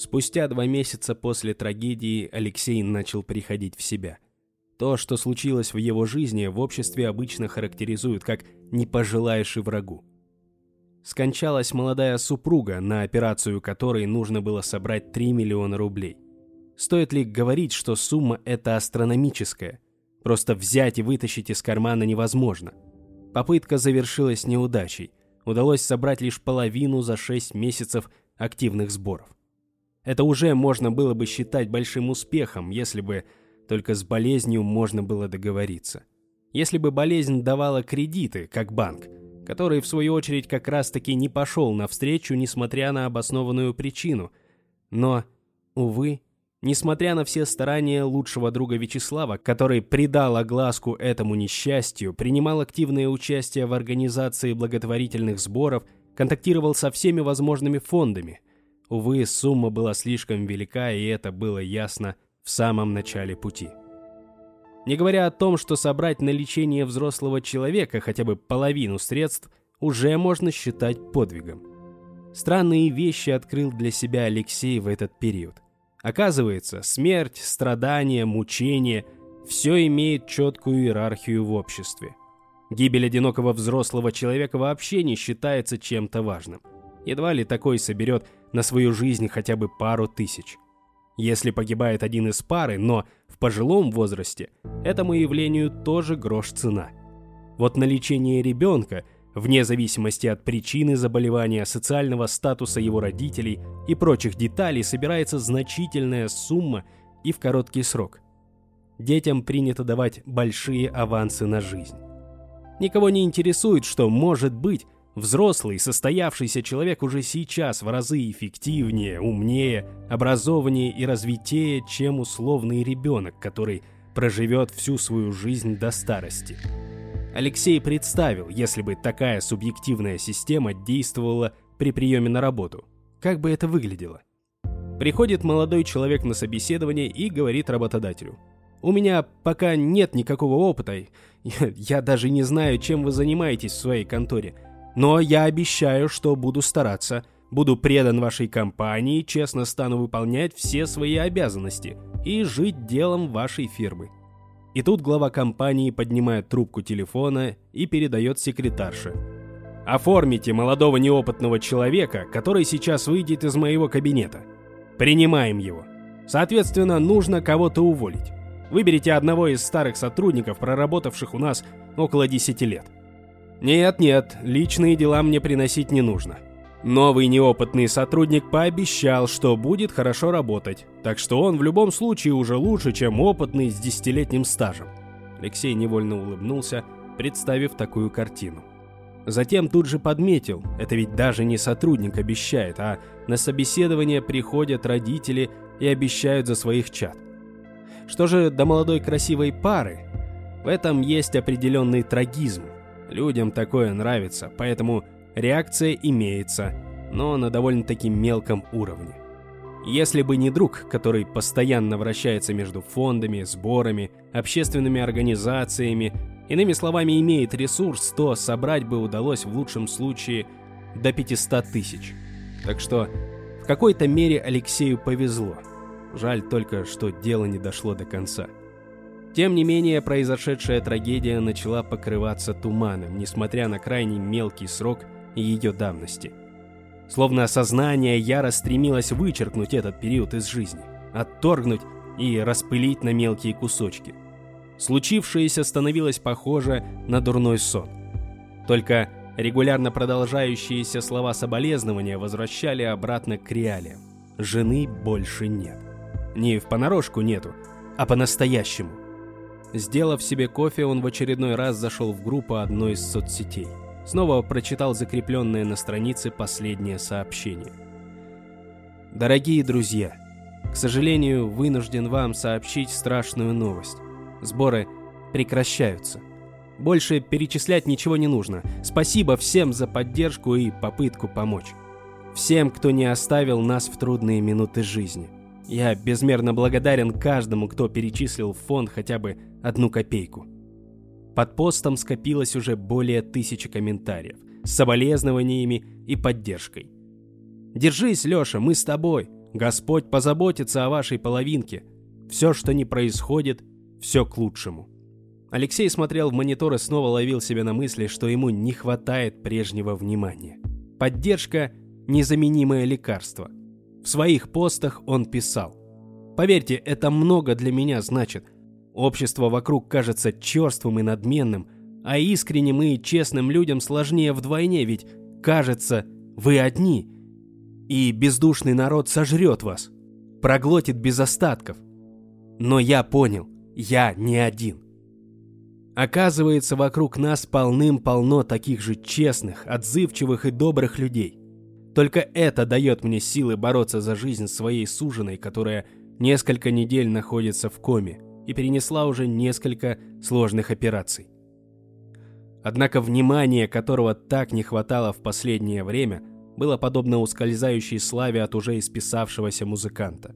Спустя два месяца после трагедии Алексей начал приходить в себя. То, что случилось в его жизни, в обществе обычно характеризуют как «не пожелаешь и врагу». Скончалась молодая супруга, на операцию которой нужно было собрать 3 миллиона рублей. Стоит ли говорить, что сумма эта астрономическая? Просто взять и вытащить из кармана невозможно. Попытка завершилась неудачей. Удалось собрать лишь половину за 6 месяцев активных сборов. Это уже можно было бы считать большим успехом, если бы только с болезнью можно было договориться. Если бы болезнь давала кредиты, как банк, который в свою очередь как раз-таки не пошел навстречу, несмотря на обоснованную причину. Но, увы, несмотря на все старания лучшего друга Вячеслава, который придал огласку этому несчастью, принимал активное участие в организации благотворительных сборов, контактировал со всеми возможными фондами – Увы, сумма была слишком велика, и это было ясно в самом начале пути. Не говоря о том, что собрать на лечение взрослого человека хотя бы половину средств уже можно считать подвигом. Странные вещи открыл для себя Алексей в этот период. Оказывается, смерть, страдания, мучения – все имеет четкую иерархию в обществе. Гибель одинокого взрослого человека вообще не считается чем-то важным. Едва ли такой соберет на свою жизнь хотя бы пару тысяч. Если погибает один из пары, но в пожилом возрасте, этому явлению тоже грош цена. Вот на лечение ребенка, вне зависимости от причины заболевания, социального статуса его родителей и прочих деталей, собирается значительная сумма и в короткий срок. Детям принято давать большие авансы на жизнь. Никого не интересует, что, может быть, Взрослый, состоявшийся человек уже сейчас в разы эффективнее, умнее, образованнее и развитее, чем условный ребенок, который проживет всю свою жизнь до старости. Алексей представил, если бы такая субъективная система действовала при приеме на работу. Как бы это выглядело? Приходит молодой человек на собеседование и говорит работодателю. «У меня пока нет никакого опыта. Я даже не знаю, чем вы занимаетесь в своей конторе. Но я обещаю, что буду стараться, буду предан вашей компании, честно стану выполнять все свои обязанности и жить делом вашей фирмы. И тут глава компании поднимает трубку телефона и передает секретарше. «Оформите молодого неопытного человека, который сейчас выйдет из моего кабинета. Принимаем его. Соответственно, нужно кого-то уволить. Выберите одного из старых сотрудников, проработавших у нас около 10 лет. Нет-нет, личные дела мне приносить не нужно. Новый неопытный сотрудник пообещал, что будет хорошо работать, так что он в любом случае уже лучше, чем опытный с десятилетним стажем. Алексей невольно улыбнулся, представив такую картину. Затем тут же подметил, это ведь даже не сотрудник обещает, а на собеседование приходят родители и обещают за своих чад. Что же до молодой красивой пары? В этом есть определенный трагизм, Людям такое нравится, поэтому реакция имеется, но на довольно-таки мелком уровне. Если бы не друг, который постоянно вращается между фондами, сборами, общественными организациями, иными словами, имеет ресурс, то собрать бы удалось в лучшем случае до 500 тысяч. Так что в какой-то мере Алексею повезло. Жаль только, что дело не дошло до конца. Тем не менее, произошедшая трагедия начала покрываться туманом, несмотря на крайне мелкий срок ее давности. Словно сознание яро стремилось вычеркнуть этот период из жизни, отторгнуть и распылить на мелкие кусочки. Случившееся становилось похоже на дурной сон. Только регулярно продолжающиеся слова соболезнования возвращали обратно к реалиям. Жены больше нет. Не в понарошку нету, а по-настоящему. Сделав себе кофе, он в очередной раз зашел в группу одной из соцсетей. Снова прочитал закрепленное на странице последнее сообщение. Дорогие друзья, к сожалению, вынужден вам сообщить страшную новость. Сборы прекращаются. Больше перечислять ничего не нужно. Спасибо всем за поддержку и попытку помочь. Всем, кто не оставил нас в трудные минуты жизни. Я безмерно благодарен каждому, кто перечислил в фонд хотя бы одну копейку. Под постом скопилось уже более тысячи комментариев с соболезнованиями и поддержкой. «Держись, Леша, мы с тобой. Господь позаботится о вашей половинке. Все, что не происходит, все к лучшему. Алексей смотрел в монитор и снова ловил себя на мысли, что ему не хватает прежнего внимания. Поддержка – незаменимое лекарство. В своих постах он писал. «Поверьте, это много для меня значит. Общество вокруг кажется черствым и надменным, а искренним и честным людям сложнее вдвойне, ведь, кажется, вы одни, и бездушный народ сожрет вас, проглотит без остатков. Но я понял, я не один». Оказывается, вокруг нас полным-полно таких же честных, отзывчивых и добрых людей. Только это дает мне силы бороться за жизнь своей суженой, которая несколько недель находится в коме и перенесла уже несколько сложных операций. Однако внимание, которого так не хватало в последнее время, было подобно ускользающей славе от уже исписавшегося музыканта.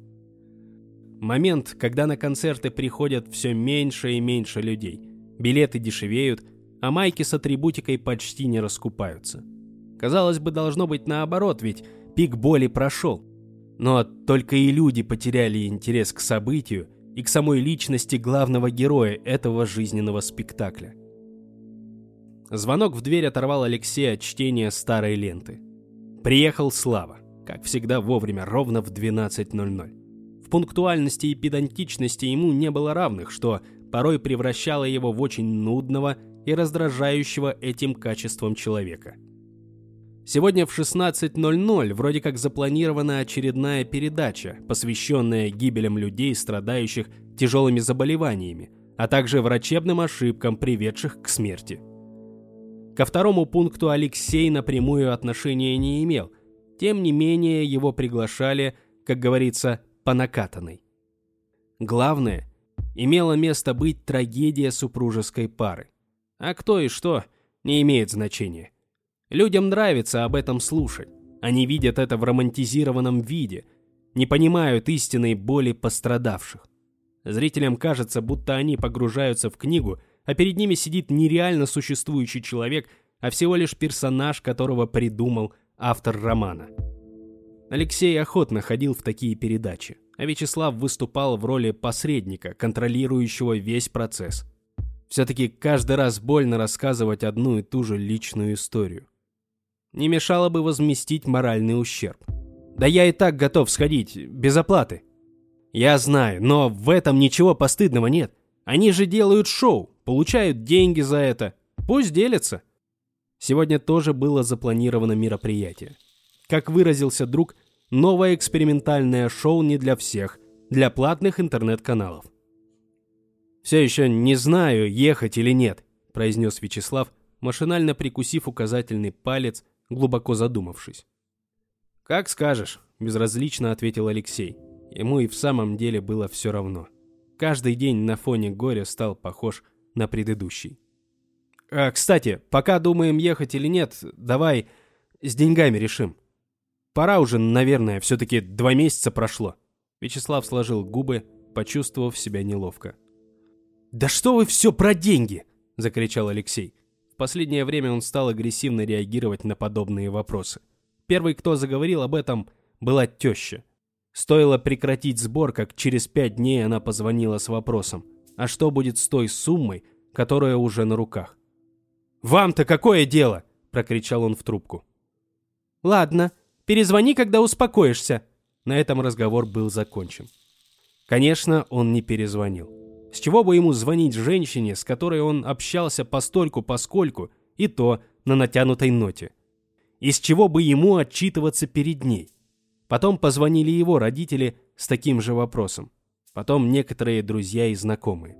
Момент, когда на концерты приходят все меньше и меньше людей – билеты дешевеют, а майки с атрибутикой почти не раскупаются. Казалось бы, должно быть наоборот, ведь пик боли прошел. Но только и люди потеряли интерес к событию и к самой личности главного героя этого жизненного спектакля. Звонок в дверь оторвал Алексея от чтения старой ленты. Приехал Слава, как всегда вовремя, ровно в 12.00. В пунктуальности и педантичности ему не было равных, что порой превращало его в очень нудного и раздражающего этим качеством человека. Сегодня в 16.00 вроде как запланирована очередная передача, посвященная гибелям людей, страдающих тяжелыми заболеваниями, а также врачебным ошибкам, приведших к смерти. Ко второму пункту Алексей напрямую отношения не имел, тем не менее его приглашали, как говорится, по накатанной. Главное, имела место быть трагедия супружеской пары. А кто и что, не имеет значения. Людям нравится об этом слушать. Они видят это в романтизированном виде, не понимают истинной боли пострадавших. Зрителям кажется, будто они погружаются в книгу, а перед ними сидит нереально существующий человек, а всего лишь персонаж, которого придумал автор романа. Алексей охотно ходил в такие передачи а Вячеслав выступал в роли посредника, контролирующего весь процесс. Все-таки каждый раз больно рассказывать одну и ту же личную историю. Не мешало бы возместить моральный ущерб. Да я и так готов сходить, без оплаты. Я знаю, но в этом ничего постыдного нет. Они же делают шоу, получают деньги за это. Пусть делятся. Сегодня тоже было запланировано мероприятие. Как выразился друг, новое экспериментальное шоу не для всех, для платных интернет-каналов. «Все еще не знаю, ехать или нет», – произнес Вячеслав, машинально прикусив указательный палец, глубоко задумавшись. «Как скажешь», – безразлично ответил Алексей. Ему и в самом деле было все равно. Каждый день на фоне горя стал похож на предыдущий. «А, кстати, пока думаем ехать или нет, давай с деньгами решим», Пора уже, наверное, все-таки два месяца прошло. Вячеслав сложил губы, почувствовав себя неловко. «Да что вы все про деньги!» – закричал Алексей. В последнее время он стал агрессивно реагировать на подобные вопросы. Первый, кто заговорил об этом, была теща. Стоило прекратить сбор, как через пять дней она позвонила с вопросом, а что будет с той суммой, которая уже на руках? «Вам-то какое дело?» – прокричал он в трубку. «Ладно», Перезвони, когда успокоишься». На этом разговор был закончен. Конечно, он не перезвонил. С чего бы ему звонить женщине, с которой он общался постольку-поскольку, и то на натянутой ноте? Из чего бы ему отчитываться перед ней? Потом позвонили его родители с таким же вопросом. Потом некоторые друзья и знакомые.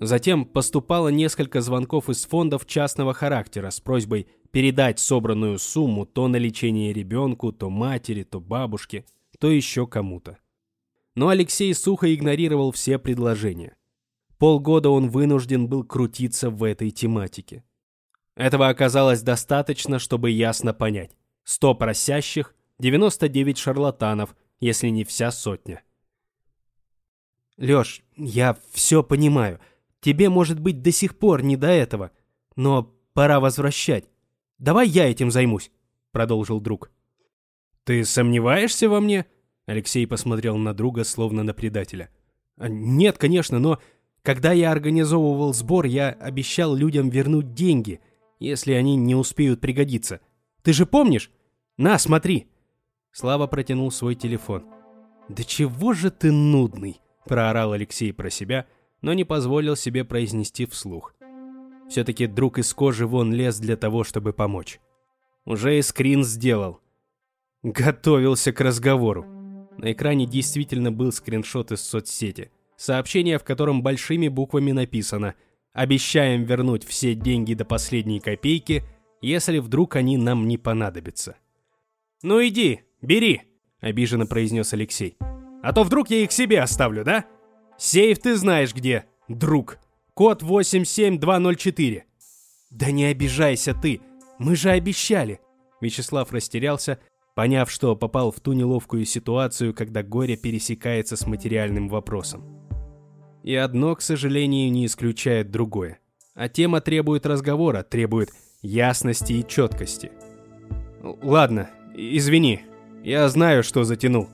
Затем поступало несколько звонков из фондов частного характера с просьбой передать собранную сумму то на лечение ребенку, то матери, то бабушке, то еще кому-то. Но Алексей сухо игнорировал все предложения. Полгода он вынужден был крутиться в этой тематике. Этого оказалось достаточно, чтобы ясно понять. 100 просящих, 99 шарлатанов, если не вся сотня. «Лёш, я все понимаю. Тебе, может быть, до сих пор не до этого. Но пора возвращать. Давай я этим займусь», — продолжил друг. «Ты сомневаешься во мне?» Алексей посмотрел на друга, словно на предателя. «А, «Нет, конечно, но когда я организовывал сбор, я обещал людям вернуть деньги, если они не успеют пригодиться. Ты же помнишь? На, смотри!» Слава протянул свой телефон. «Да чего же ты нудный!» – проорал Алексей про себя, но не позволил себе произнести вслух. Все-таки друг из кожи вон лез для того, чтобы помочь. Уже и скрин сделал. Готовился к разговору. На экране действительно был скриншот из соцсети. Сообщение, в котором большими буквами написано «Обещаем вернуть все деньги до последней копейки, если вдруг они нам не понадобятся». «Ну иди, бери», — обиженно произнес Алексей. «А то вдруг я их себе оставлю, да? Сейф ты знаешь где, друг. Код 87204». «Да не обижайся ты, мы же обещали». Вячеслав растерялся, поняв, что попал в ту неловкую ситуацию, когда горе пересекается с материальным вопросом. И одно, к сожалению, не исключает другое. А тема требует разговора, требует ясности и четкости. Ладно, извини, я знаю, что затянул.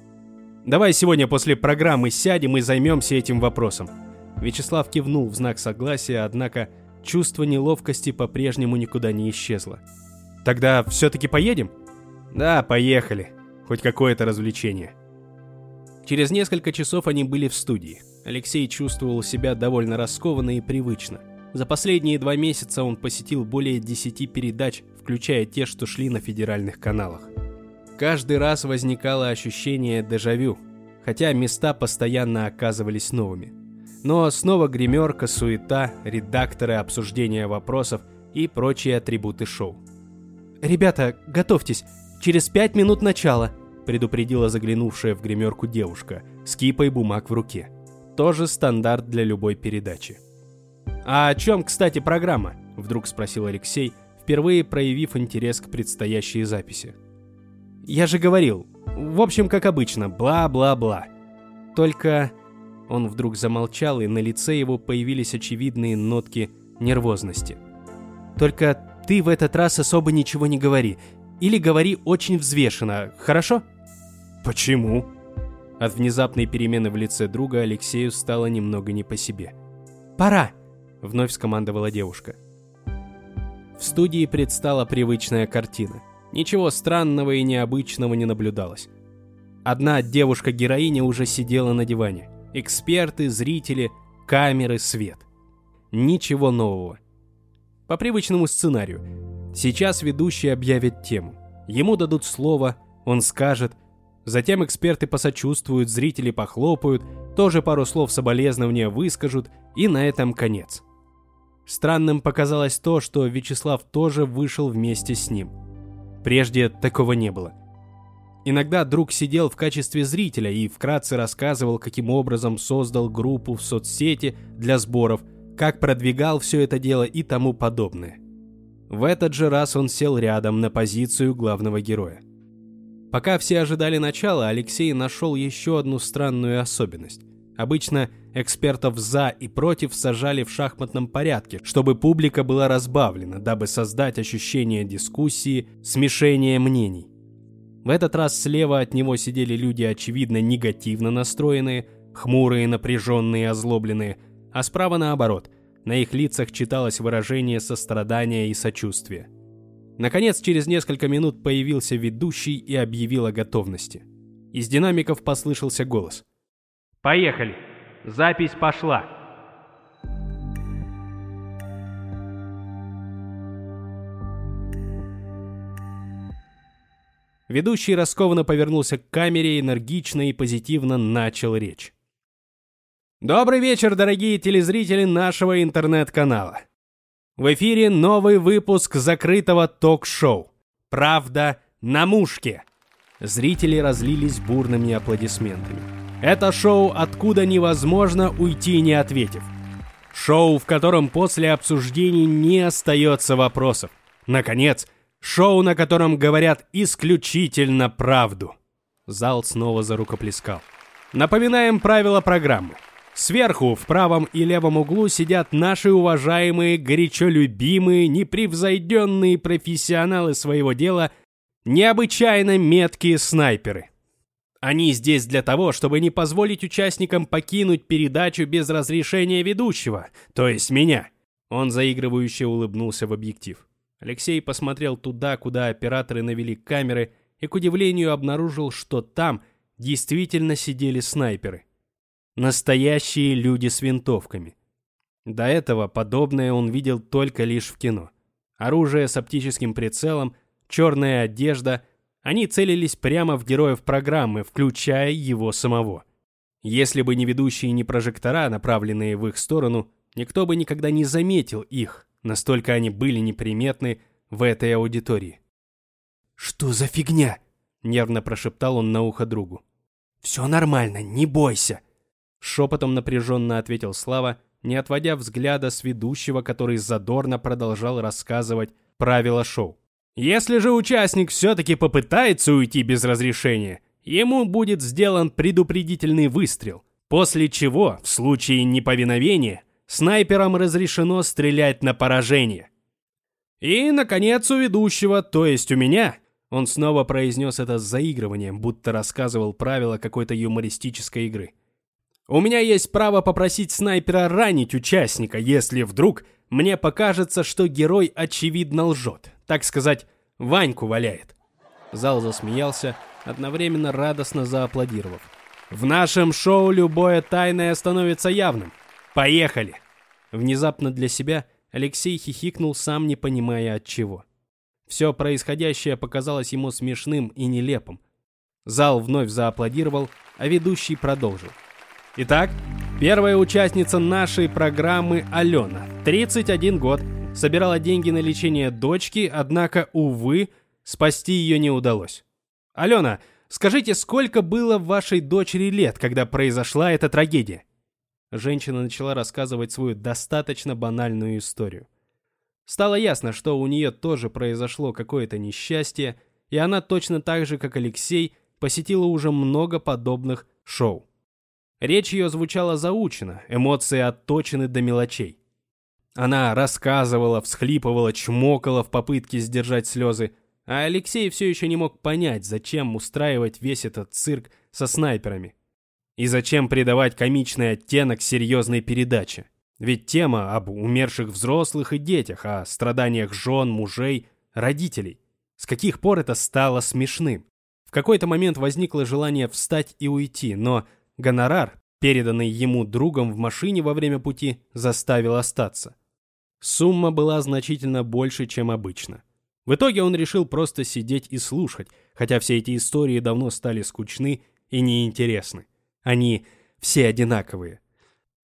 Давай сегодня после программы сядем и займемся этим вопросом. Вячеслав кивнул в знак согласия, однако чувство неловкости по-прежнему никуда не исчезло. Тогда все-таки поедем? Да, поехали. Хоть какое-то развлечение. Через несколько часов они были в студии. Алексей чувствовал себя довольно раскованно и привычно. За последние два месяца он посетил более 10 передач, включая те, что шли на федеральных каналах. Каждый раз возникало ощущение дежавю, хотя места постоянно оказывались новыми. Но снова гримерка, суета, редакторы, обсуждение вопросов и прочие атрибуты шоу. «Ребята, готовьтесь, через пять минут начала», предупредила заглянувшая в гримерку девушка с кипой бумаг в руке тоже стандарт для любой передачи. «А о чем, кстати, программа?» – вдруг спросил Алексей, впервые проявив интерес к предстоящей записи. «Я же говорил. В общем, как обычно, бла-бла-бла. Только...» Он вдруг замолчал, и на лице его появились очевидные нотки нервозности. «Только ты в этот раз особо ничего не говори. Или говори очень взвешенно, хорошо?» «Почему?» От внезапной перемены в лице друга Алексею стало немного не по себе. «Пора!» — вновь скомандовала девушка. В студии предстала привычная картина. Ничего странного и необычного не наблюдалось. Одна девушка-героиня уже сидела на диване. Эксперты, зрители, камеры, свет. Ничего нового. По привычному сценарию. Сейчас ведущий объявит тему. Ему дадут слово, он скажет — Затем эксперты посочувствуют, зрители похлопают, тоже пару слов соболезнования выскажут, и на этом конец. Странным показалось то, что Вячеслав тоже вышел вместе с ним. Прежде такого не было. Иногда друг сидел в качестве зрителя и вкратце рассказывал, каким образом создал группу в соцсети для сборов, как продвигал все это дело и тому подобное. В этот же раз он сел рядом на позицию главного героя. Пока все ожидали начала, Алексей нашел еще одну странную особенность. Обычно экспертов за и против сажали в шахматном порядке, чтобы публика была разбавлена, дабы создать ощущение дискуссии, смешения мнений. В этот раз слева от него сидели люди очевидно негативно настроенные, хмурые, напряженные, озлобленные, а справа наоборот, на их лицах читалось выражение сострадания и сочувствия. Наконец, через несколько минут появился ведущий и объявил о готовности. Из динамиков послышался голос. «Поехали! Запись пошла!» Ведущий раскованно повернулся к камере, энергично и позитивно начал речь. Добрый вечер, дорогие телезрители нашего интернет-канала. В эфире новый выпуск закрытого ток-шоу «Правда на мушке». Зрители разлились бурными аплодисментами. Это шоу «Откуда невозможно уйти, не ответив». Шоу, в котором после обсуждений не остается вопросов. Наконец, шоу, на котором говорят исключительно правду. Зал снова зарукоплескал. Напоминаем правила программы. Сверху, в правом и левом углу сидят наши уважаемые, горячо любимые, непревзойденные профессионалы своего дела, необычайно меткие снайперы. Они здесь для того, чтобы не позволить участникам покинуть передачу без разрешения ведущего, то есть меня. Он заигрывающе улыбнулся в объектив. Алексей посмотрел туда, куда операторы навели камеры, и, к удивлению, обнаружил, что там действительно сидели снайперы. Настоящие люди с винтовками. До этого подобное он видел только лишь в кино. Оружие с оптическим прицелом, черная одежда. Они целились прямо в героев программы, включая его самого. Если бы не ведущие не прожектора, направленные в их сторону, никто бы никогда не заметил их, настолько они были неприметны в этой аудитории. «Что за фигня?» — нервно прошептал он на ухо другу. «Все нормально, не бойся», — шепотом напряженно ответил Слава, не отводя взгляда с ведущего, который задорно продолжал рассказывать правила шоу. Если же участник все-таки попытается уйти без разрешения, ему будет сделан предупредительный выстрел, после чего, в случае неповиновения, снайперам разрешено стрелять на поражение. И, наконец, у ведущего, то есть у меня, он снова произнес это с заигрыванием, будто рассказывал правила какой-то юмористической игры. У меня есть право попросить снайпера ранить участника, если вдруг мне покажется, что герой очевидно лжет. Так сказать, Ваньку валяет. Зал засмеялся, одновременно радостно зааплодировав. В нашем шоу любое тайное становится явным. Поехали! Внезапно для себя Алексей хихикнул, сам не понимая от чего. Все происходящее показалось ему смешным и нелепым. Зал вновь зааплодировал, а ведущий продолжил. Итак, первая участница нашей программы Алена, 31 год, собирала деньги на лечение дочки, однако, увы, спасти ее не удалось. Алена, скажите, сколько было вашей дочери лет, когда произошла эта трагедия? Женщина начала рассказывать свою достаточно банальную историю. Стало ясно, что у нее тоже произошло какое-то несчастье, и она точно так же, как Алексей, посетила уже много подобных шоу. Речь ее звучала заучено, эмоции отточены до мелочей. Она рассказывала, всхлипывала, чмокала в попытке сдержать слезы, а Алексей все еще не мог понять, зачем устраивать весь этот цирк со снайперами. И зачем придавать комичный оттенок серьезной передаче. Ведь тема об умерших взрослых и детях, о страданиях жен, мужей, родителей. С каких пор это стало смешным? В какой-то момент возникло желание встать и уйти, но Гонорар, переданный ему другом в машине во время пути, заставил остаться. Сумма была значительно больше, чем обычно. В итоге он решил просто сидеть и слушать, хотя все эти истории давно стали скучны и неинтересны. Они все одинаковые.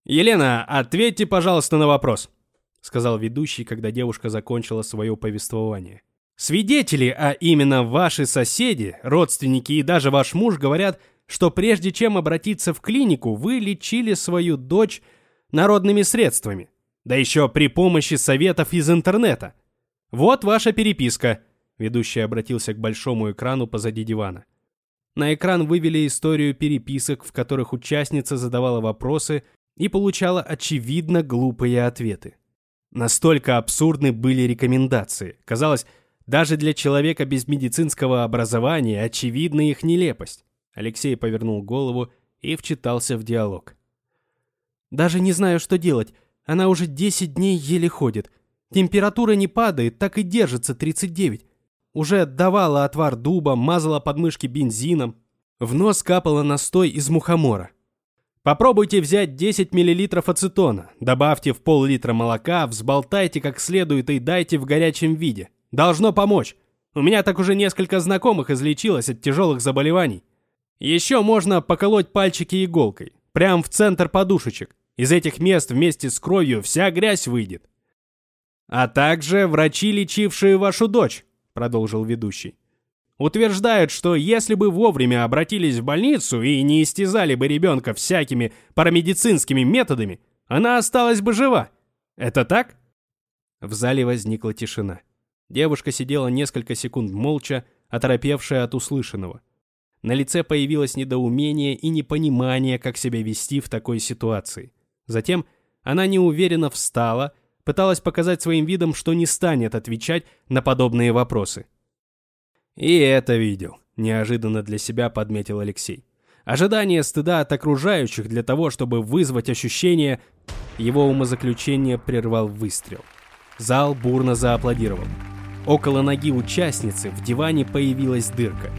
«Елена, ответьте, пожалуйста, на вопрос», — сказал ведущий, когда девушка закончила свое повествование. «Свидетели, а именно ваши соседи, родственники и даже ваш муж говорят, что прежде чем обратиться в клинику, вы лечили свою дочь народными средствами, да еще при помощи советов из интернета. Вот ваша переписка. Ведущий обратился к большому экрану позади дивана. На экран вывели историю переписок, в которых участница задавала вопросы и получала очевидно глупые ответы. Настолько абсурдны были рекомендации. Казалось, даже для человека без медицинского образования очевидна их нелепость. Алексей повернул голову и вчитался в диалог. «Даже не знаю, что делать. Она уже 10 дней еле ходит. Температура не падает, так и держится 39. Уже давала отвар дуба, мазала подмышки бензином. В нос капала настой из мухомора. Попробуйте взять 10 мл ацетона, добавьте в пол-литра молока, взболтайте как следует и дайте в горячем виде. Должно помочь. У меня так уже несколько знакомых излечилось от тяжелых заболеваний. Еще можно поколоть пальчики иголкой, прямо в центр подушечек. Из этих мест вместе с кровью вся грязь выйдет. А также врачи, лечившие вашу дочь, продолжил ведущий. Утверждают, что если бы вовремя обратились в больницу и не истязали бы ребенка всякими парамедицинскими методами, она осталась бы жива. Это так? В зале возникла тишина. Девушка сидела несколько секунд молча, оторопевшая от услышанного. На лице появилось недоумение и непонимание, как себя вести в такой ситуации. Затем она неуверенно встала, пыталась показать своим видом, что не станет отвечать на подобные вопросы. «И это видел», — неожиданно для себя подметил Алексей. ожидание стыда от окружающих для того, чтобы вызвать ощущение, его умозаключение прервал выстрел. Зал бурно зааплодировал. Около ноги участницы в диване появилась дырка.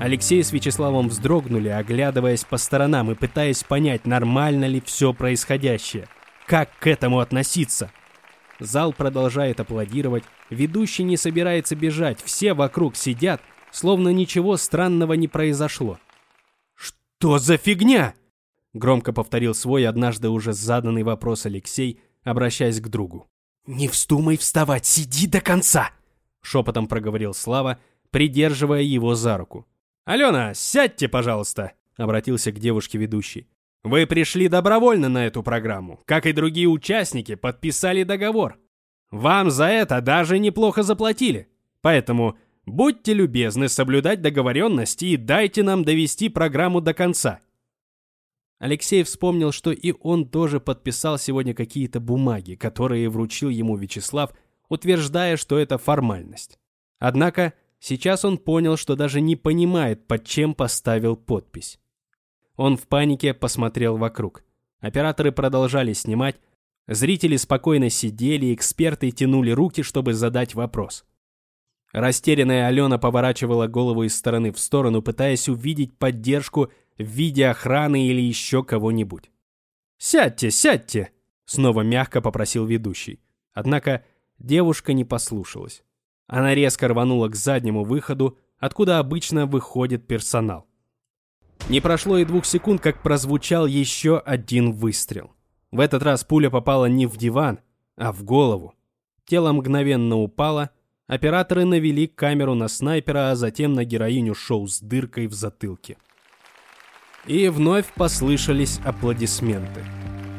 Алексей с Вячеславом вздрогнули, оглядываясь по сторонам и пытаясь понять, нормально ли все происходящее. Как к этому относиться? Зал продолжает аплодировать, ведущий не собирается бежать, все вокруг сидят, словно ничего странного не произошло. «Что за фигня?» Громко повторил свой однажды уже заданный вопрос Алексей, обращаясь к другу. «Не вздумай вставать, сиди до конца!» Шепотом проговорил Слава, придерживая его за руку. «Алена, сядьте, пожалуйста!» Обратился к девушке ведущий. «Вы пришли добровольно на эту программу, как и другие участники подписали договор. Вам за это даже неплохо заплатили. Поэтому будьте любезны соблюдать договоренности и дайте нам довести программу до конца. Алексей вспомнил, что и он тоже подписал сегодня какие-то бумаги, которые вручил ему Вячеслав, утверждая, что это формальность. Однако сейчас он понял, что даже не понимает, под чем поставил подпись. Он в панике посмотрел вокруг. Операторы продолжали снимать, зрители спокойно сидели, эксперты тянули руки, чтобы задать вопрос. Растерянная Алена поворачивала голову из стороны в сторону, пытаясь увидеть поддержку в виде охраны или еще кого-нибудь. «Сядьте, сядьте!» — снова мягко попросил ведущий. Однако девушка не послушалась. Она резко рванула к заднему выходу, откуда обычно выходит персонал. Не прошло и двух секунд, как прозвучал еще один выстрел. В этот раз пуля попала не в диван, а в голову. Тело мгновенно упало, операторы навели камеру на снайпера, а затем на героиню шоу с дыркой в затылке. И вновь послышались аплодисменты.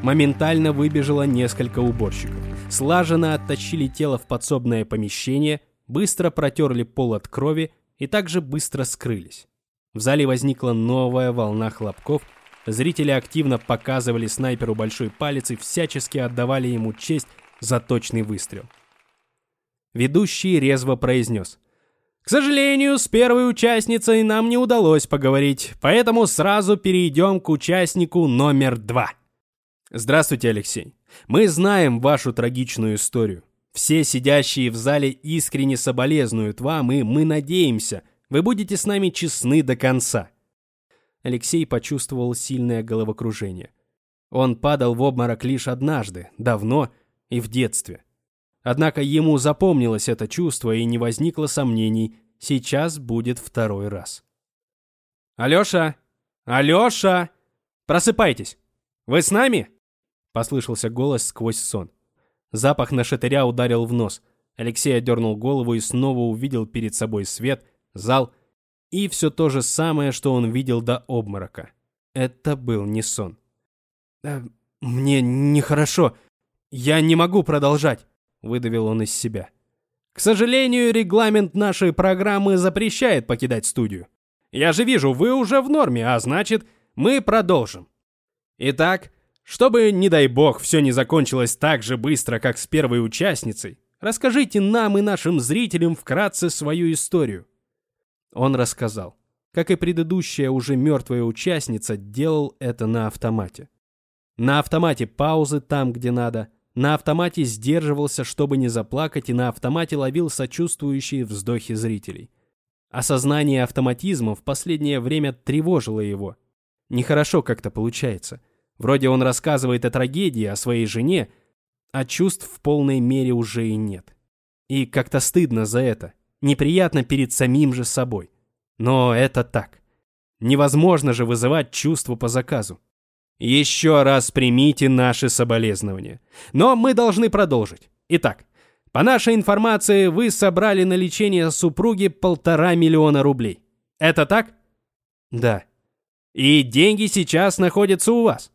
Моментально выбежало несколько уборщиков. Слаженно оттащили тело в подсобное помещение, быстро протерли пол от крови и также быстро скрылись. В зале возникла новая волна хлопков. Зрители активно показывали снайперу большой палец и всячески отдавали ему честь за точный выстрел. Ведущий резво произнес – к сожалению, с первой участницей нам не удалось поговорить, поэтому сразу перейдем к участнику номер два. Здравствуйте, Алексей. Мы знаем вашу трагичную историю. Все сидящие в зале искренне соболезнуют вам, и мы надеемся, вы будете с нами честны до конца. Алексей почувствовал сильное головокружение. Он падал в обморок лишь однажды, давно и в детстве. Однако ему запомнилось это чувство и не возникло сомнений, сейчас будет второй раз. «Алеша! Алеша! Просыпайтесь! Вы с нами?» Послышался голос сквозь сон. Запах на шатыря ударил в нос. Алексей отдернул голову и снова увидел перед собой свет, зал и все то же самое, что он видел до обморока. Это был не сон. «Э, «Мне нехорошо. Я не могу продолжать», — выдавил он из себя. «К сожалению, регламент нашей программы запрещает покидать студию. Я же вижу, вы уже в норме, а значит, мы продолжим. Итак, чтобы, не дай бог, все не закончилось так же быстро, как с первой участницей, расскажите нам и нашим зрителям вкратце свою историю». Он рассказал. Как и предыдущая уже мертвая участница, делал это на автомате. На автомате паузы там, где надо – на автомате сдерживался, чтобы не заплакать, и на автомате ловил сочувствующие вздохи зрителей. Осознание автоматизма в последнее время тревожило его. Нехорошо как-то получается. Вроде он рассказывает о трагедии, о своей жене, а чувств в полной мере уже и нет. И как-то стыдно за это. Неприятно перед самим же собой. Но это так. Невозможно же вызывать чувства по заказу. Еще раз примите наши соболезнования. Но мы должны продолжить. Итак, по нашей информации, вы собрали на лечение супруги полтора миллиона рублей. Это так? Да. И деньги сейчас находятся у вас?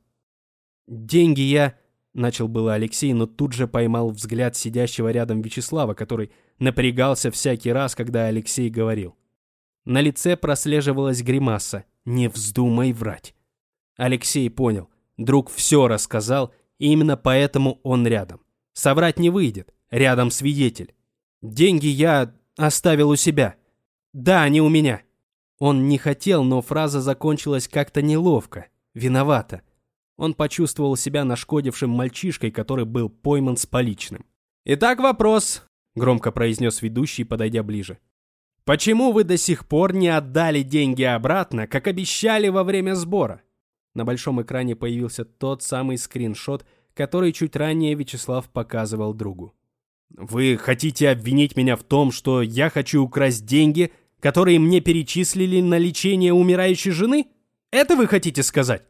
Деньги я... Начал было Алексей, но тут же поймал взгляд сидящего рядом Вячеслава, который напрягался всякий раз, когда Алексей говорил. На лице прослеживалась гримаса «Не вздумай врать». Алексей понял. Друг все рассказал, и именно поэтому он рядом. Соврать не выйдет. Рядом свидетель. Деньги я оставил у себя. Да, они у меня. Он не хотел, но фраза закончилась как-то неловко, виновато. Он почувствовал себя нашкодившим мальчишкой, который был пойман с поличным. «Итак, вопрос», — громко произнес ведущий, подойдя ближе. «Почему вы до сих пор не отдали деньги обратно, как обещали во время сбора?» На большом экране появился тот самый скриншот, который чуть ранее Вячеслав показывал другу. «Вы хотите обвинить меня в том, что я хочу украсть деньги, которые мне перечислили на лечение умирающей жены? Это вы хотите сказать?»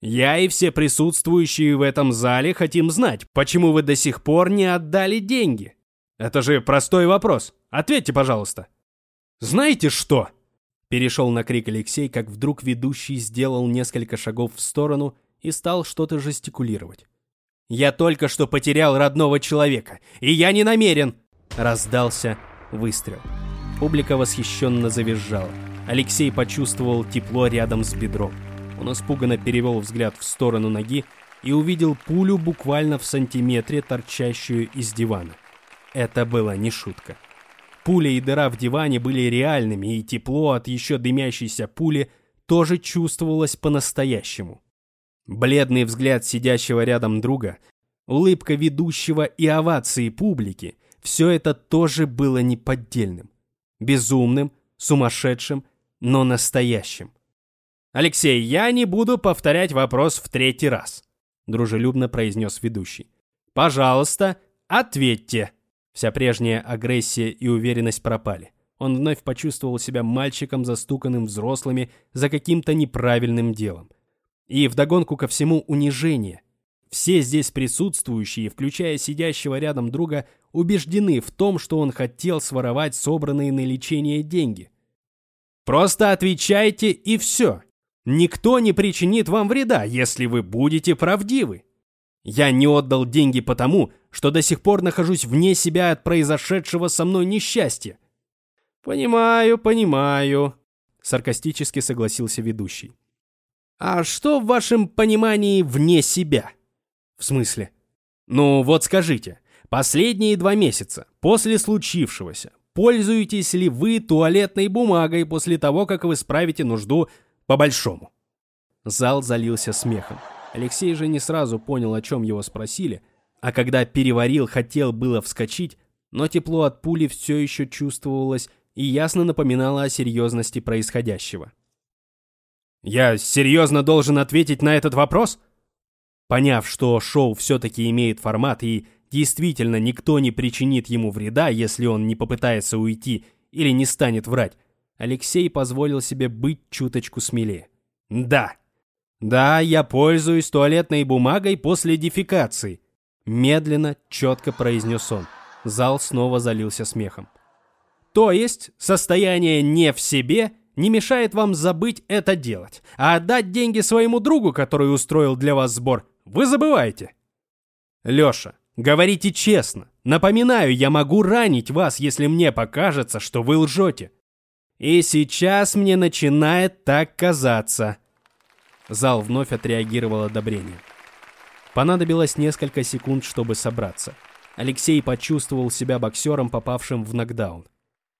«Я и все присутствующие в этом зале хотим знать, почему вы до сих пор не отдали деньги. Это же простой вопрос. Ответьте, пожалуйста». «Знаете что?» Перешел на крик Алексей, как вдруг ведущий сделал несколько шагов в сторону и стал что-то жестикулировать. «Я только что потерял родного человека, и я не намерен!» Раздался выстрел. Публика восхищенно завизжала. Алексей почувствовал тепло рядом с бедром. Он испуганно перевел взгляд в сторону ноги и увидел пулю буквально в сантиметре, торчащую из дивана. Это была не шутка. Пуля и дыра в диване были реальными, и тепло от еще дымящейся пули тоже чувствовалось по-настоящему. Бледный взгляд сидящего рядом друга, улыбка ведущего и овации публики – все это тоже было неподдельным. Безумным, сумасшедшим, но настоящим. «Алексей, я не буду повторять вопрос в третий раз», – дружелюбно произнес ведущий. «Пожалуйста, ответьте». Вся прежняя агрессия и уверенность пропали. Он вновь почувствовал себя мальчиком, застуканным взрослыми за каким-то неправильным делом. И вдогонку ко всему унижение. Все здесь присутствующие, включая сидящего рядом друга, убеждены в том, что он хотел своровать собранные на лечение деньги. Просто отвечайте и все. Никто не причинит вам вреда, если вы будете правдивы. Я не отдал деньги потому, что до сих пор нахожусь вне себя от произошедшего со мной несчастья. Понимаю, понимаю, саркастически согласился ведущий. А что в вашем понимании вне себя? В смысле? Ну вот скажите, последние два месяца после случившегося, пользуетесь ли вы туалетной бумагой после того, как вы справите нужду по-большому? Зал залился смехом. Алексей же не сразу понял, о чем его спросили, а когда переварил, хотел было вскочить, но тепло от пули все еще чувствовалось и ясно напоминало о серьезности происходящего. «Я серьезно должен ответить на этот вопрос?» Поняв, что шоу все-таки имеет формат и действительно никто не причинит ему вреда, если он не попытается уйти или не станет врать, Алексей позволил себе быть чуточку смелее. «Да, да, я пользуюсь туалетной бумагой после дефекации. Медленно, четко произнес он. Зал снова залился смехом. То есть, состояние не в себе не мешает вам забыть это делать, а отдать деньги своему другу, который устроил для вас сбор, вы забываете. Леша, говорите честно. Напоминаю, я могу ранить вас, если мне покажется, что вы лжете. И сейчас мне начинает так казаться. Зал вновь отреагировал одобрением. Понадобилось несколько секунд, чтобы собраться. Алексей почувствовал себя боксером, попавшим в нокдаун.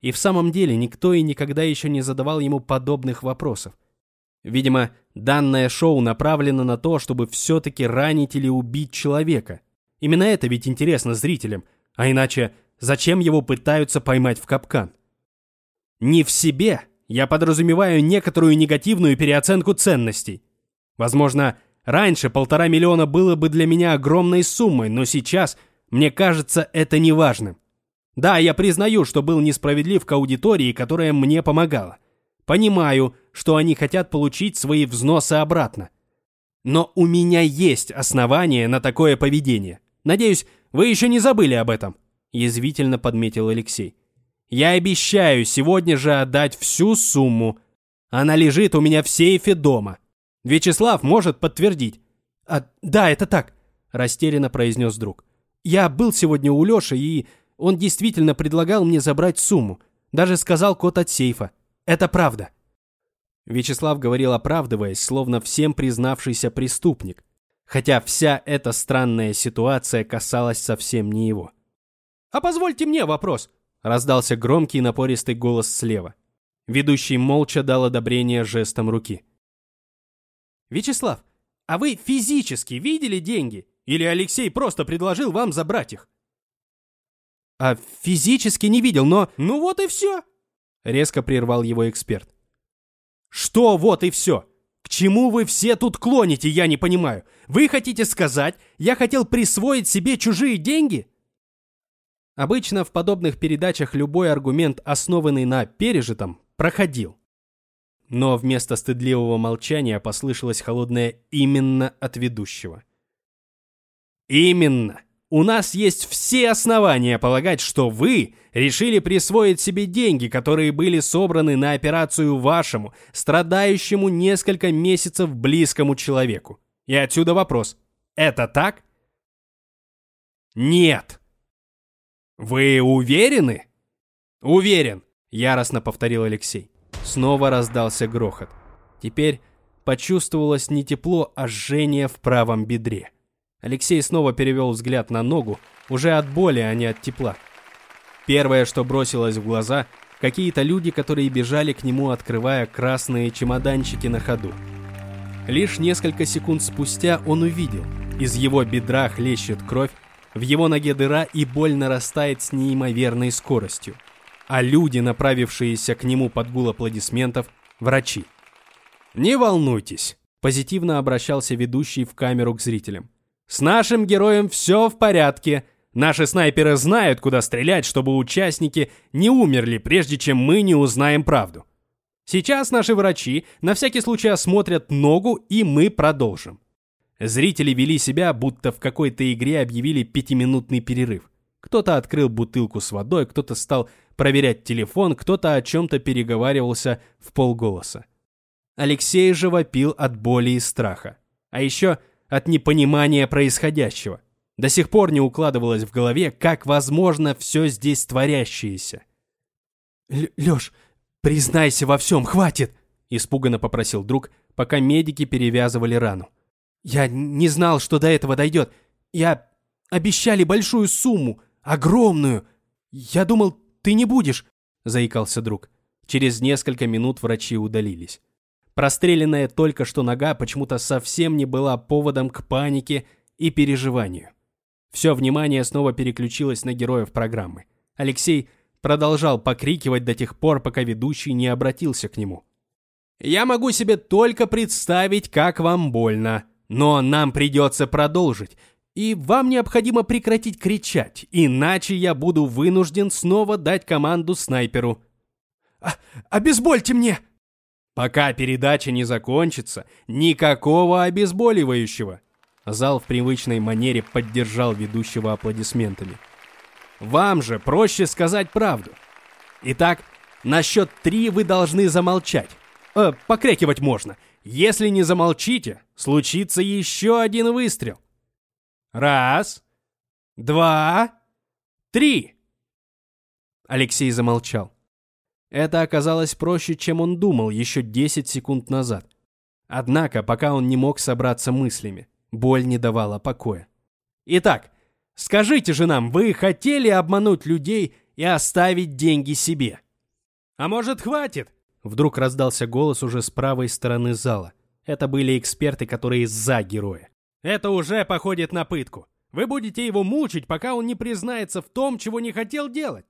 И в самом деле никто и никогда еще не задавал ему подобных вопросов. Видимо, данное шоу направлено на то, чтобы все-таки ранить или убить человека. Именно это ведь интересно зрителям, а иначе зачем его пытаются поймать в капкан? Не в себе я подразумеваю некоторую негативную переоценку ценностей. Возможно, раньше полтора миллиона было бы для меня огромной суммой, но сейчас, мне кажется, это неважным. Да, я признаю, что был несправедлив к аудитории, которая мне помогала. Понимаю, что они хотят получить свои взносы обратно. Но у меня есть основания на такое поведение. Надеюсь, вы еще не забыли об этом, язвительно подметил Алексей. Я обещаю сегодня же отдать всю сумму. Она лежит у меня в сейфе дома. Вячеслав может подтвердить. А, да, это так, растерянно произнес друг. Я был сегодня у Леши, и он действительно предлагал мне забрать сумму. Даже сказал код от сейфа. Это правда. Вячеслав говорил, оправдываясь, словно всем признавшийся преступник. Хотя вся эта странная ситуация касалась совсем не его. «А позвольте мне вопрос!» Раздался громкий напористый голос слева. Ведущий молча дал одобрение жестом руки. «Вячеслав, а вы физически видели деньги? Или Алексей просто предложил вам забрать их?» «А физически не видел, но...» «Ну вот и все!» Резко прервал его эксперт. «Что вот и все? К чему вы все тут клоните, я не понимаю? Вы хотите сказать, я хотел присвоить себе чужие деньги?» Обычно в подобных передачах любой аргумент, основанный на пережитом, проходил. Но вместо стыдливого молчания послышалось холодное «именно» от ведущего. «Именно! У нас есть все основания полагать, что вы решили присвоить себе деньги, которые были собраны на операцию вашему, страдающему несколько месяцев близкому человеку. И отсюда вопрос. Это так? Нет. Вы уверены? Уверен, яростно повторил Алексей. Снова раздался грохот. Теперь почувствовалось не тепло, а жжение в правом бедре. Алексей снова перевел взгляд на ногу, уже от боли, а не от тепла. Первое, что бросилось в глаза, какие-то люди, которые бежали к нему, открывая красные чемоданчики на ходу. Лишь несколько секунд спустя он увидел, из его бедра хлещет кровь, в его ноге дыра и боль нарастает с неимоверной скоростью а люди, направившиеся к нему под гул аплодисментов, врачи. «Не волнуйтесь», – позитивно обращался ведущий в камеру к зрителям. «С нашим героем все в порядке. Наши снайперы знают, куда стрелять, чтобы участники не умерли, прежде чем мы не узнаем правду. Сейчас наши врачи на всякий случай осмотрят ногу, и мы продолжим». Зрители вели себя, будто в какой-то игре объявили пятиминутный перерыв. Кто-то открыл бутылку с водой, кто-то стал проверять телефон, кто-то о чем-то переговаривался в полголоса. Алексей же вопил от боли и страха. А еще от непонимания происходящего. До сих пор не укладывалось в голове, как возможно все здесь творящееся. «Леш, признайся во всем, хватит!» Испуганно попросил друг, пока медики перевязывали рану. «Я не знал, что до этого дойдет. Я... Обещали большую сумму, огромную. Я думал, ты не будешь!» – заикался друг. Через несколько минут врачи удалились. Простреленная только что нога почему-то совсем не была поводом к панике и переживанию. Все внимание снова переключилось на героев программы. Алексей продолжал покрикивать до тех пор, пока ведущий не обратился к нему. «Я могу себе только представить, как вам больно, но нам придется продолжить. И вам необходимо прекратить кричать, иначе я буду вынужден снова дать команду снайперу. А, «Обезбольте мне!» Пока передача не закончится, никакого обезболивающего. Зал в привычной манере поддержал ведущего аплодисментами. Вам же проще сказать правду. Итак, на счет три вы должны замолчать. Э, покрякивать можно. Если не замолчите, случится еще один выстрел. Раз, два, три. Алексей замолчал. Это оказалось проще, чем он думал еще 10 секунд назад. Однако, пока он не мог собраться мыслями, боль не давала покоя. Итак, скажите же нам, вы хотели обмануть людей и оставить деньги себе? А может, хватит? Вдруг раздался голос уже с правой стороны зала. Это были эксперты, которые за героя. Это уже походит на пытку. Вы будете его мучить, пока он не признается в том, чего не хотел делать.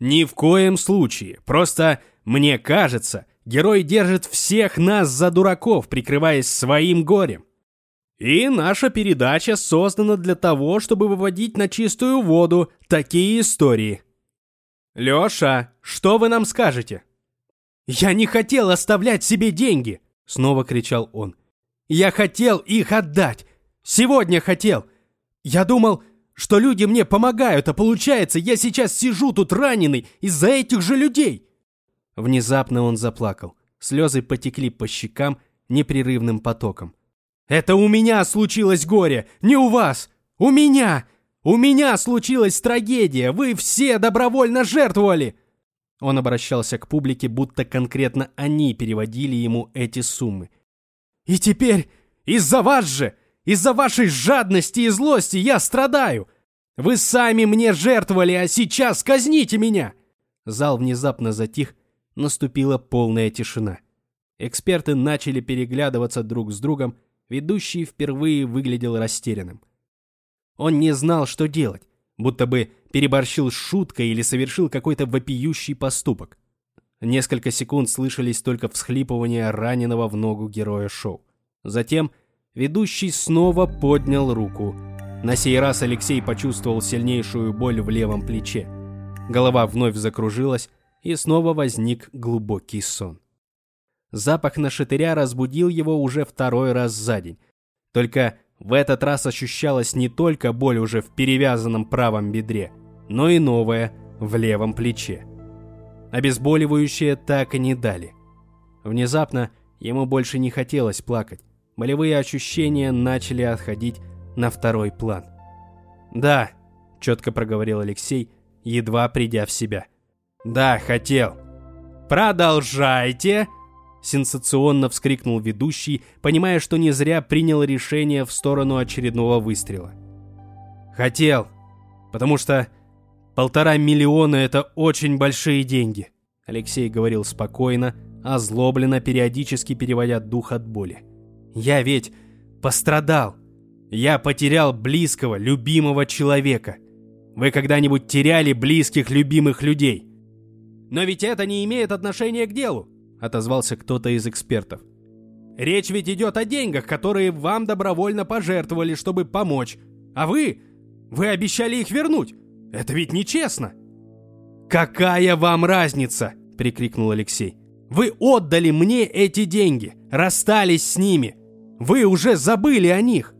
Ни в коем случае. Просто, мне кажется, герой держит всех нас за дураков, прикрываясь своим горем. И наша передача создана для того, чтобы выводить на чистую воду такие истории. Лёша, что вы нам скажете? «Я не хотел оставлять себе деньги!» Снова кричал он. «Я хотел их отдать! Сегодня хотел. Я думал, что люди мне помогают, а получается, я сейчас сижу тут раненый из-за этих же людей. Внезапно он заплакал. Слезы потекли по щекам непрерывным потоком. «Это у меня случилось горе, не у вас! У меня! У меня случилась трагедия! Вы все добровольно жертвовали!» Он обращался к публике, будто конкретно они переводили ему эти суммы. «И теперь из-за вас же из-за вашей жадности и злости я страдаю! Вы сами мне жертвовали, а сейчас казните меня!» Зал внезапно затих, наступила полная тишина. Эксперты начали переглядываться друг с другом, ведущий впервые выглядел растерянным. Он не знал, что делать, будто бы переборщил с шуткой или совершил какой-то вопиющий поступок. Несколько секунд слышались только всхлипывания раненого в ногу героя шоу. Затем ведущий снова поднял руку. На сей раз Алексей почувствовал сильнейшую боль в левом плече. Голова вновь закружилась, и снова возник глубокий сон. Запах на шатыря разбудил его уже второй раз за день. Только в этот раз ощущалась не только боль уже в перевязанном правом бедре, но и новая в левом плече. Обезболивающее так и не дали. Внезапно ему больше не хотелось плакать. Болевые ощущения начали отходить на второй план. «Да», — четко проговорил Алексей, едва придя в себя. «Да, хотел». «Продолжайте!» Сенсационно вскрикнул ведущий, понимая, что не зря принял решение в сторону очередного выстрела. «Хотел, потому что полтора миллиона — это очень большие деньги», Алексей говорил спокойно, озлобленно, периодически переводя дух от боли. «Я ведь пострадал. Я потерял близкого, любимого человека. Вы когда-нибудь теряли близких, любимых людей?» «Но ведь это не имеет отношения к делу отозвался кто-то из экспертов. Речь ведь идет о деньгах, которые вам добровольно пожертвовали, чтобы помочь. А вы... Вы обещали их вернуть. Это ведь нечестно. «Какая вам разница?» — прикрикнул Алексей. «Вы отдали мне эти деньги, расстались с ними. Вы уже забыли о них».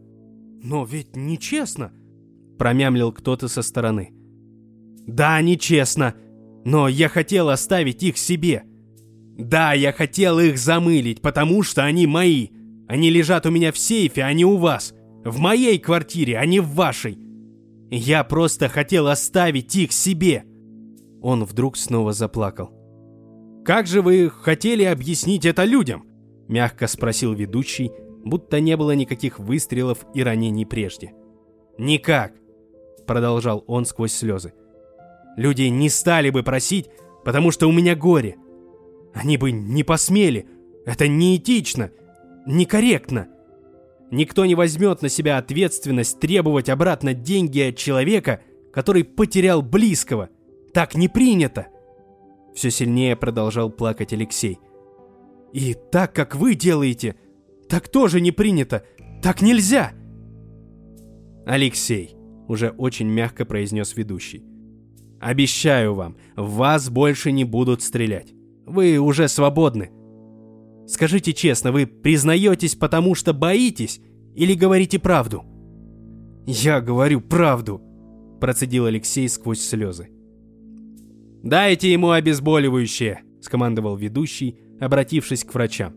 «Но ведь нечестно», — промямлил кто-то со стороны. «Да, нечестно, но я хотел оставить их себе. Да, я хотел их замылить, потому что они мои. Они лежат у меня в сейфе, а не у вас. В моей квартире, а не в вашей. Я просто хотел оставить их себе. Он вдруг снова заплакал. «Как же вы хотели объяснить это людям?» Мягко спросил ведущий, будто не было никаких выстрелов и ранений прежде. «Никак», — продолжал он сквозь слезы. «Люди не стали бы просить, потому что у меня горе. Они бы не посмели. Это неэтично, некорректно. Никто не возьмет на себя ответственность требовать обратно деньги от человека, который потерял близкого. Так не принято. Все сильнее продолжал плакать Алексей. И так, как вы делаете, так тоже не принято. Так нельзя. Алексей, уже очень мягко произнес ведущий. Обещаю вам, вас больше не будут стрелять. Вы уже свободны. Скажите честно, вы признаетесь, потому что боитесь, или говорите правду? Я говорю правду, процедил Алексей сквозь слезы. Дайте ему обезболивающее, скомандовал ведущий, обратившись к врачам.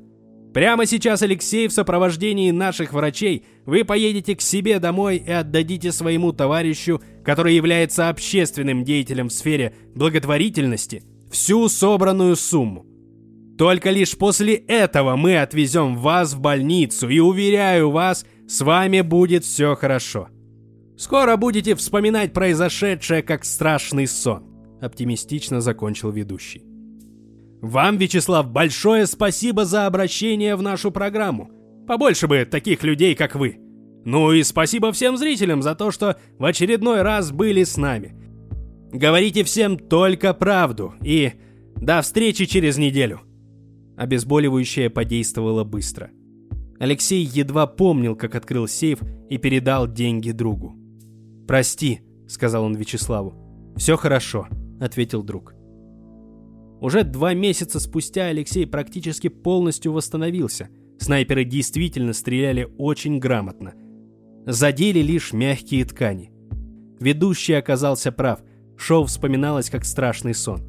Прямо сейчас, Алексей, в сопровождении наших врачей, вы поедете к себе домой и отдадите своему товарищу, который является общественным деятелем в сфере благотворительности, всю собранную сумму. Только лишь после этого мы отвезем вас в больницу, и уверяю вас, с вами будет все хорошо. Скоро будете вспоминать произошедшее как страшный сон, оптимистично закончил ведущий. Вам, Вячеслав, большое спасибо за обращение в нашу программу. Побольше бы таких людей, как вы. Ну и спасибо всем зрителям за то, что в очередной раз были с нами. Говорите всем только правду и до встречи через неделю. Обезболивающее подействовало быстро. Алексей едва помнил, как открыл сейф и передал деньги другу. «Прости», — сказал он Вячеславу. «Все хорошо», — ответил друг. Уже два месяца спустя Алексей практически полностью восстановился. Снайперы действительно стреляли очень грамотно. Задели лишь мягкие ткани. Ведущий оказался прав — Шоу вспоминалось как страшный сон.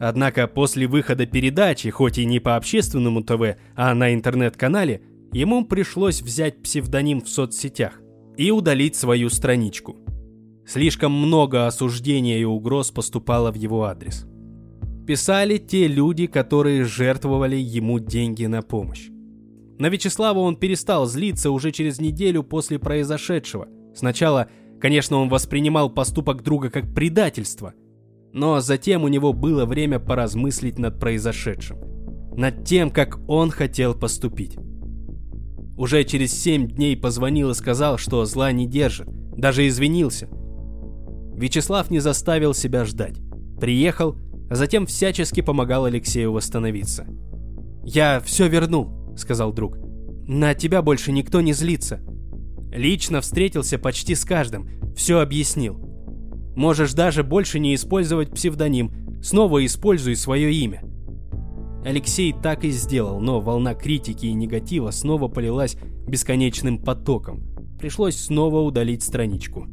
Однако после выхода передачи, хоть и не по общественному ТВ, а на интернет-канале, ему пришлось взять псевдоним в соцсетях и удалить свою страничку. Слишком много осуждения и угроз поступало в его адрес. Писали те люди, которые жертвовали ему деньги на помощь. На Вячеслава он перестал злиться уже через неделю после произошедшего. Сначала Конечно, он воспринимал поступок друга как предательство. Но затем у него было время поразмыслить над произошедшим. Над тем, как он хотел поступить. Уже через семь дней позвонил и сказал, что зла не держит. Даже извинился. Вячеслав не заставил себя ждать. Приехал, а затем всячески помогал Алексею восстановиться. «Я все вернул», — сказал друг. «На тебя больше никто не злится. Лично встретился почти с каждым, все объяснил. Можешь даже больше не использовать псевдоним, снова используй свое имя. Алексей так и сделал, но волна критики и негатива снова полилась бесконечным потоком. Пришлось снова удалить страничку.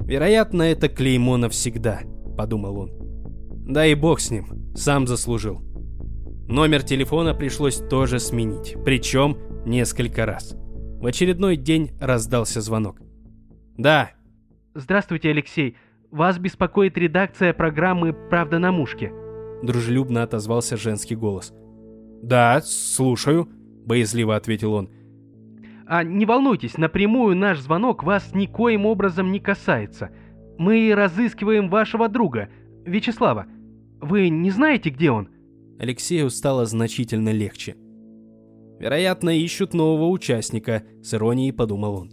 «Вероятно, это клеймо навсегда», — подумал он. «Да и бог с ним, сам заслужил». Номер телефона пришлось тоже сменить, причем несколько раз. В очередной день раздался звонок. «Да». «Здравствуйте, Алексей. Вас беспокоит редакция программы «Правда на мушке». Дружелюбно отозвался женский голос. «Да, слушаю», — боязливо ответил он. «А не волнуйтесь, напрямую наш звонок вас никоим образом не касается. Мы разыскиваем вашего друга, Вячеслава. Вы не знаете, где он?» Алексею стало значительно легче. Вероятно, ищут нового участника, с иронией подумал он.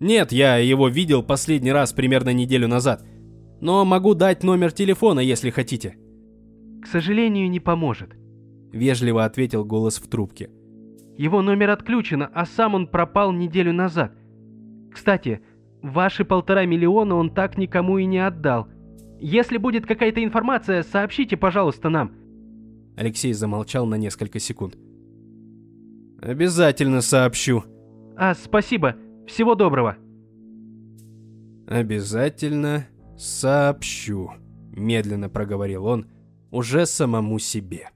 Нет, я его видел последний раз примерно неделю назад. Но могу дать номер телефона, если хотите. К сожалению, не поможет. Вежливо ответил голос в трубке. Его номер отключен, а сам он пропал неделю назад. Кстати, ваши полтора миллиона он так никому и не отдал. Если будет какая-то информация, сообщите, пожалуйста, нам. Алексей замолчал на несколько секунд. Обязательно сообщу. А, спасибо. Всего доброго. Обязательно сообщу, медленно проговорил он уже самому себе.